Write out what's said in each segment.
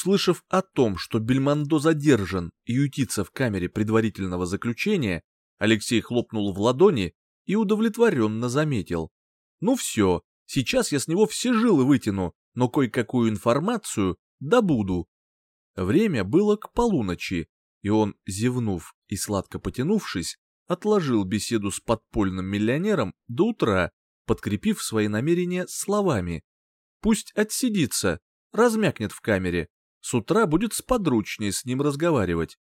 Услышав о том, что Бельмондо задержан и ютится в камере предварительного заключения, Алексей хлопнул в ладони и удовлетворенно заметил. Ну все, сейчас я с него все жилы вытяну, но кое-какую информацию добуду. Время было к полуночи, и он, зевнув и сладко потянувшись, отложил беседу с подпольным миллионером до утра, подкрепив свои намерения словами. Пусть отсидится, размякнет в камере, с утра будет сподручнее с ним разговаривать.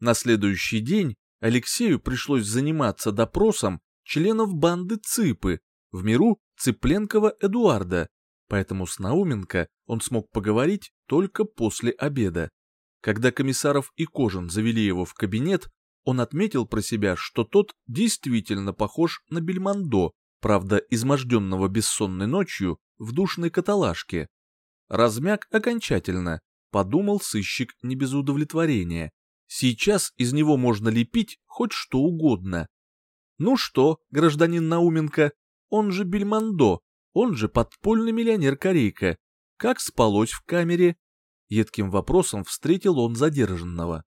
На следующий день Алексею пришлось заниматься допросом членов банды ЦИПы, в миру Цыпленкова Эдуарда, поэтому с Науменко он смог поговорить только после обеда. Когда Комиссаров и Кожин завели его в кабинет, он отметил про себя, что тот действительно похож на Бельмондо, правда, изможденного бессонной ночью в душной каталажке. Размяк окончательно, подумал сыщик не без удовлетворения. Сейчас из него можно лепить хоть что угодно. Ну что, гражданин Науменко, он же Бельмондо, он же подпольный миллионер Корейка. Как спалось в камере? Едким вопросом встретил он задержанного.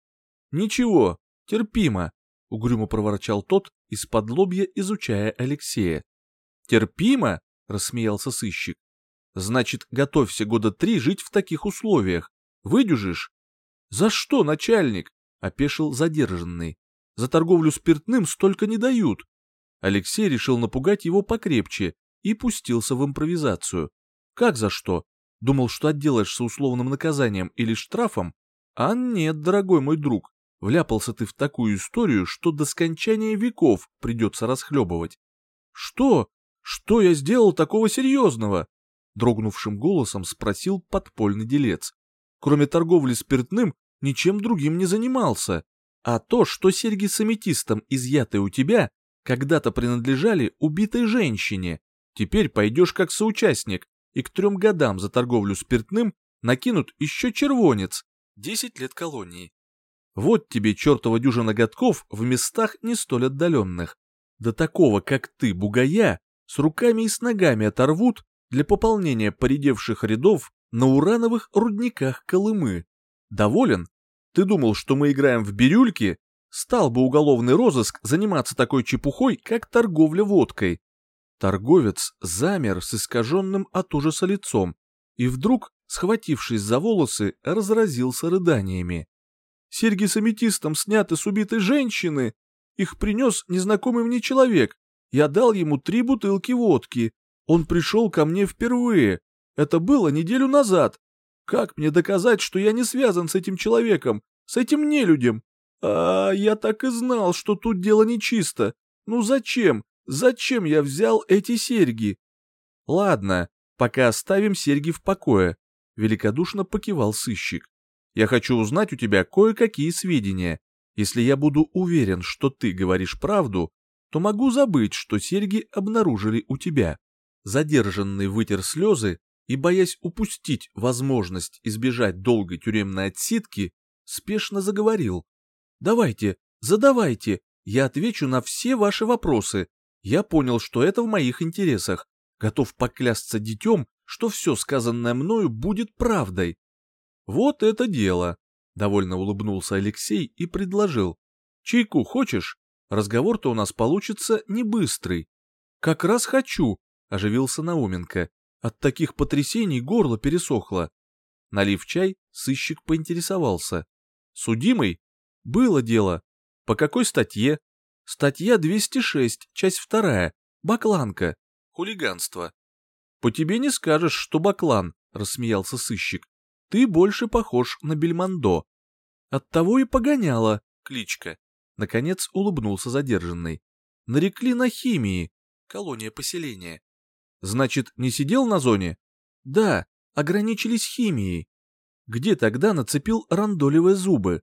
Ничего, терпимо, угрюмо проворчал тот, из-под лобья изучая Алексея. Терпимо? рассмеялся сыщик. Значит, готовься года три жить в таких условиях. Выдюжишь? За что, начальник? Опешил задержанный. За торговлю спиртным столько не дают. Алексей решил напугать его покрепче и пустился в импровизацию. Как за что? Думал, что отделаешься условным наказанием или штрафом? А нет, дорогой мой друг, вляпался ты в такую историю, что до скончания веков придется расхлебывать. Что? Что я сделал такого серьезного? Дрогнувшим голосом спросил подпольный делец. Кроме торговли спиртным, ничем другим не занимался. А то, что серьги с аметистом, изъятые у тебя, когда-то принадлежали убитой женщине. Теперь пойдешь как соучастник, и к трем годам за торговлю спиртным накинут еще червонец. Десять лет колонии. Вот тебе чертова дюжина годков в местах не столь отдаленных. До такого, как ты, бугая, с руками и с ногами оторвут для пополнения поредевших рядов на урановых рудниках Колымы. Доволен? Ты думал, что мы играем в бирюльки? Стал бы уголовный розыск заниматься такой чепухой, как торговля водкой. Торговец замер с искаженным от ужаса лицом и вдруг, схватившись за волосы, разразился рыданиями. Серьги с аметистом сняты с убитой женщины. Их принес незнакомый мне человек. Я дал ему три бутылки водки. Он пришел ко мне впервые. Это было неделю назад. Как мне доказать, что я не связан с этим человеком, с этим нелюдем? А, я так и знал, что тут дело нечисто. Ну зачем? Зачем я взял эти серьги? Ладно, пока оставим серьги в покое, великодушно покивал сыщик. Я хочу узнать у тебя кое-какие сведения. Если я буду уверен, что ты говоришь правду, то могу забыть, что серьги обнаружили у тебя. Задержанный вытер слезы и, боясь упустить возможность избежать долгой тюремной отсидки, спешно заговорил. «Давайте, задавайте, я отвечу на все ваши вопросы. Я понял, что это в моих интересах. Готов поклясться детем, что все сказанное мною будет правдой». «Вот это дело!» — довольно улыбнулся Алексей и предложил. «Чайку хочешь? Разговор-то у нас получится не быстрый». «Как раз хочу», — оживился Науменко. От таких потрясений горло пересохло. Налив чай, сыщик поинтересовался. Судимый? Было дело. По какой статье? Статья 206, часть вторая. Бакланка. Хулиганство. По тебе не скажешь, что баклан, рассмеялся сыщик. Ты больше похож на Бельмондо. Оттого и погоняла кличка. Наконец улыбнулся задержанный. Нарекли на химии. Колония поселения. Значит, не сидел на зоне? Да, ограничились химией. Где тогда нацепил рандолевые зубы?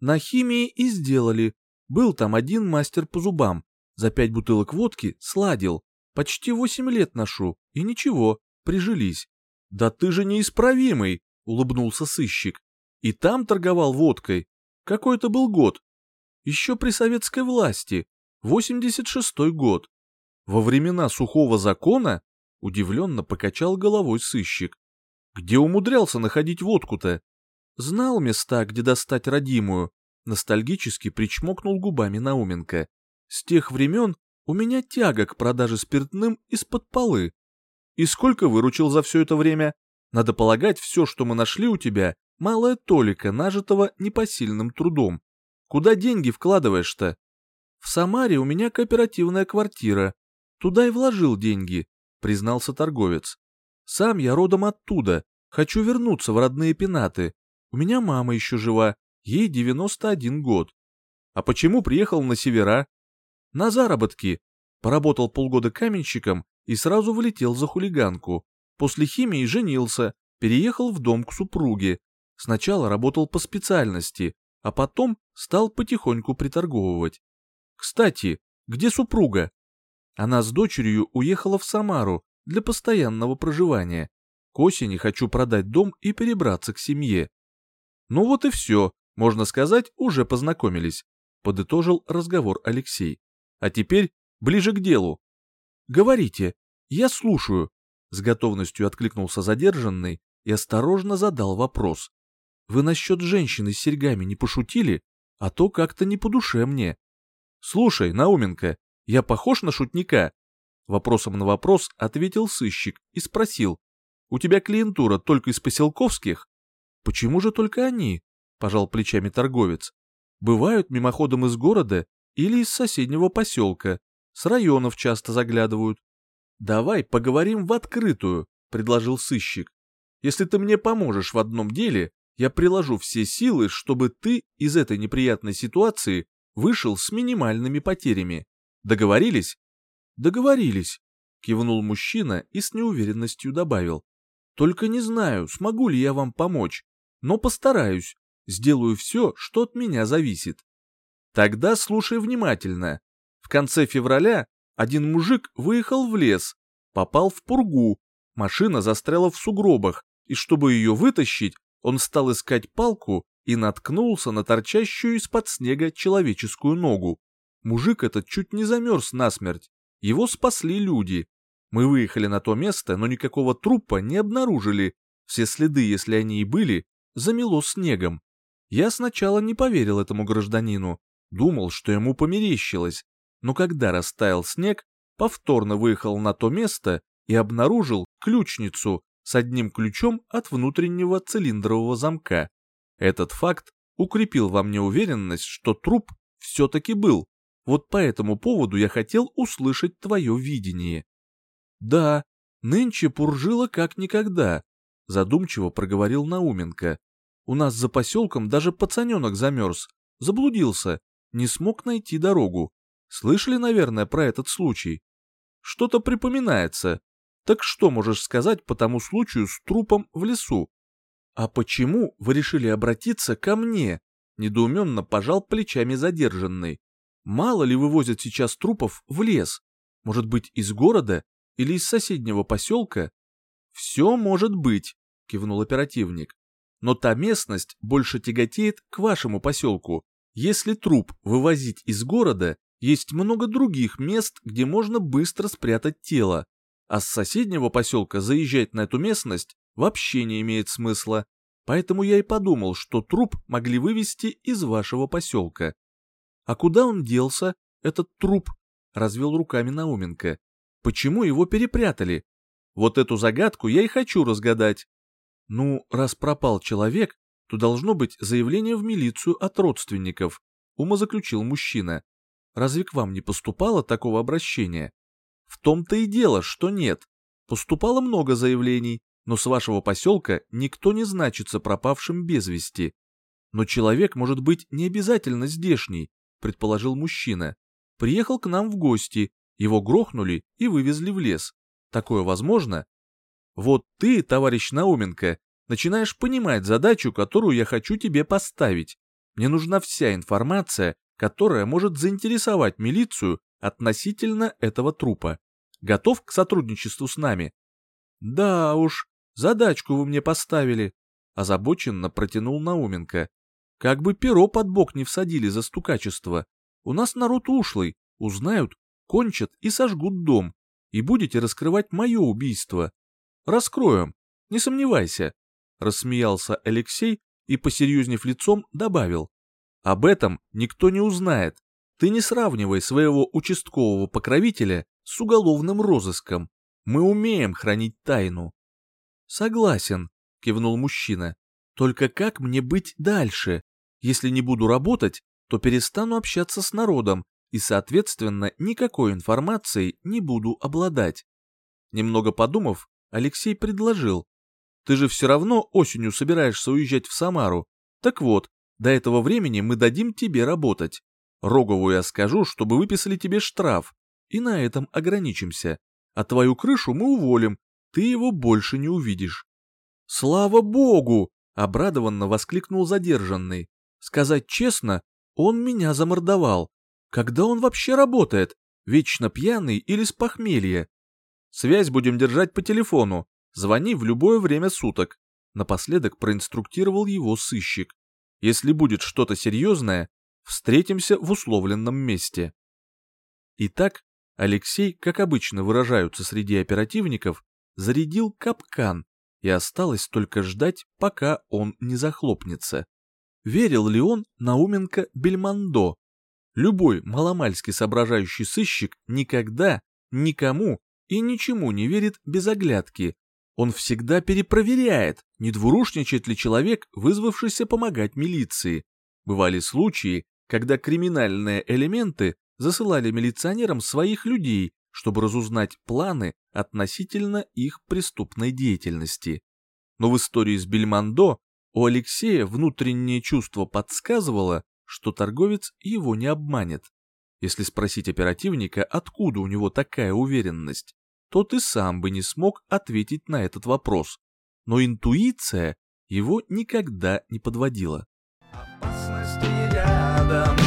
На химии и сделали. Был там один мастер по зубам. За пять бутылок водки сладил. Почти восемь лет ношу. И ничего, прижились. Да ты же неисправимый, улыбнулся сыщик. И там торговал водкой. Какой это был год? Еще при советской власти. 86-й год. Во времена сухого закона Удивленно покачал головой сыщик. Где умудрялся находить водку-то? Знал места, где достать родимую, ностальгически причмокнул губами Науменко. С тех времен у меня тяга к продаже спиртным из-под полы. И сколько выручил за все это время? Надо полагать, все, что мы нашли у тебя, малая толика, нажитого непосильным трудом. Куда деньги вкладываешь-то? В Самаре у меня кооперативная квартира. Туда и вложил деньги, признался торговец. Сам я родом оттуда, хочу вернуться в родные пенаты. У меня мама еще жива, ей 91 год. А почему приехал на севера? На заработки. Поработал полгода каменщиком и сразу вылетел за хулиганку. После химии женился, переехал в дом к супруге. Сначала работал по специальности, а потом стал потихоньку приторговывать. Кстати, где супруга? Она с дочерью уехала в Самару для постоянного проживания. К осени хочу продать дом и перебраться к семье. Ну вот и все, можно сказать, уже познакомились, подытожил разговор Алексей. А теперь ближе к делу. Говорите, я слушаю, с готовностью откликнулся задержанный и осторожно задал вопрос. Вы насчет женщины с серьгами не пошутили, а то как-то не по душе мне. Слушай, Науменко, я похож на шутника? Вопросом на вопрос ответил сыщик и спросил. У тебя клиентура только из поселковских? Почему же только они? Пожал плечами торговец. Бывают мимоходом из города или из соседнего поселка. С районов часто заглядывают. Давай поговорим в открытую, предложил сыщик. Если ты мне поможешь в одном деле, я приложу все силы, чтобы ты из этой неприятной ситуации вышел с минимальными потерями. Договорились? Договорились, кивнул мужчина и с неуверенностью добавил. Только не знаю, смогу ли я вам помочь, но постараюсь, сделаю все, что от меня зависит. Тогда слушай внимательно. В конце февраля один мужик выехал в лес, попал в пургу, машина застряла в сугробах, и чтобы ее вытащить, он стал искать палку и наткнулся на торчащую из-под снега человеческую ногу. Мужик этот чуть не замерз насмерть. Его спасли люди. Мы выехали на то место, но никакого трупа не обнаружили. Все следы, если они и были, замело снегом. Я сначала не поверил этому гражданину, думал, что ему померещилось, но когда растаял снег, повторно выехал на то место и обнаружил ключницу, с одним ключом от внутреннего цилиндрового замка. Этот факт укрепил во мне уверенность, что труп все-таки был. Вот по этому поводу я хотел услышать твое видение. Да, нынче пуржило как никогда, задумчиво проговорил Науменко. У нас за поселком даже пацаненок замерз, заблудился, не смог найти дорогу. Слышали, наверное, про этот случай? Что-то припоминается, так что можешь сказать по тому случаю с трупом в лесу? А почему вы решили обратиться ко мне? Недоуменно пожал плечами задержанный. Мало ли вывозят сейчас трупов в лес? Может быть, из города или из соседнего поселка? Все может быть, кивнул оперативник. Но та местность больше тяготеет к вашему поселку. Если труп вывозить из города, есть много других мест, где можно быстро спрятать тело а с соседнего поселка заезжать на эту местность вообще не имеет смысла, поэтому я и подумал, что труп могли вывести из вашего поселка. А куда он делся, этот труп? Развел руками Науменко. Почему его перепрятали? Вот эту загадку я и хочу разгадать. Ну, раз пропал человек, то должно быть заявление в милицию от родственников, умозаключил мужчина. Разве к вам не поступало такого обращения? В том-то и дело, что нет. Поступало много заявлений, но с вашего поселка никто не значится пропавшим без вести. Но человек может быть не обязательно здешний, предположил мужчина. Приехал к нам в гости, его грохнули и вывезли в лес. Такое возможно? Вот ты, товарищ Науменко, начинаешь понимать задачу, которую я хочу тебе поставить. Мне нужна вся информация, которая может заинтересовать милицию относительно этого трупа. Готов к сотрудничеству с нами? Да уж, задачку вы мне поставили, озабоченно протянул Науменко. Как бы перо под бок не всадили за стукачество. У нас народ ушлый, узнают, кончат и сожгут дом, и будете раскрывать мое убийство. Раскроем, не сомневайся, рассмеялся Алексей и, посерьезнев лицом, добавил. Об этом никто не узнает. Ты не сравнивай своего участкового покровителя с уголовным розыском. Мы умеем хранить тайну. Согласен, кивнул мужчина. Только как мне быть дальше? Если не буду работать, то перестану общаться с народом и, соответственно, никакой информацией не буду обладать. Немного подумав, Алексей предложил. Ты же все равно осенью собираешься уезжать в Самару. Так вот, до этого времени мы дадим тебе работать. Рогову я скажу, чтобы выписали тебе штраф, и на этом ограничимся. А твою крышу мы уволим, ты его больше не увидишь. Слава богу! Обрадованно воскликнул задержанный. Сказать честно, он меня замордовал. Когда он вообще работает? Вечно пьяный или с похмелья? Связь будем держать по телефону. Звони в любое время суток. Напоследок проинструктировал его сыщик. Если будет что-то серьезное, встретимся в условленном месте. Итак, Алексей, как обычно выражаются среди оперативников, зарядил капкан, и осталось только ждать, пока он не захлопнется. Верил ли он Науменко Бельмондо? Любой маломальски соображающий сыщик никогда, никому и ничему не верит без оглядки. Он всегда перепроверяет, не двурушничает ли человек, вызвавшийся помогать милиции. Бывали случаи, когда криминальные элементы засылали милиционерам своих людей, чтобы разузнать планы относительно их преступной деятельности. Но в истории с Бельмондо у Алексея внутреннее чувство подсказывало, что торговец его не обманет. Если спросить оперативника, откуда у него такая уверенность, тот и сам бы не смог ответить на этот вопрос. Но интуиция его никогда не подводила. Опасности рядом